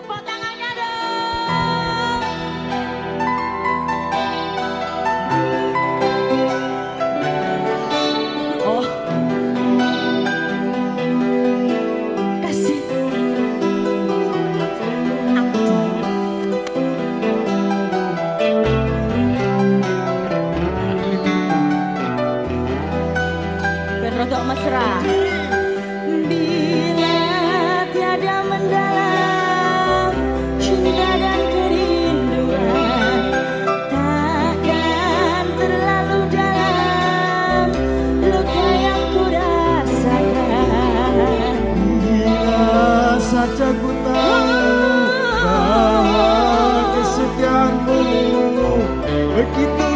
the bottom. Porque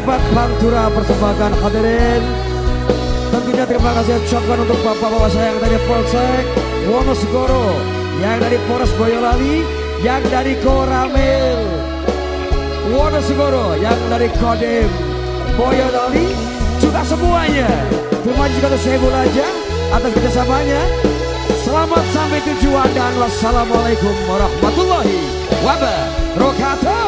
dapat Pantura persembahkan hadirin. Tentunya terima kasih ucapkan untuk bapak-bapak saya yang dari Polsek Wonosegoro Yang dari Polres Boyolali Yang dari Koramil. Wonosegoro Yang dari Kodim Boyolali Juga semuanya. Terima kasih untuk saya aja Atas kerjasamanya. Selamat sampai tujuan dan wassalamualaikum warahmatullahi wabarakatuh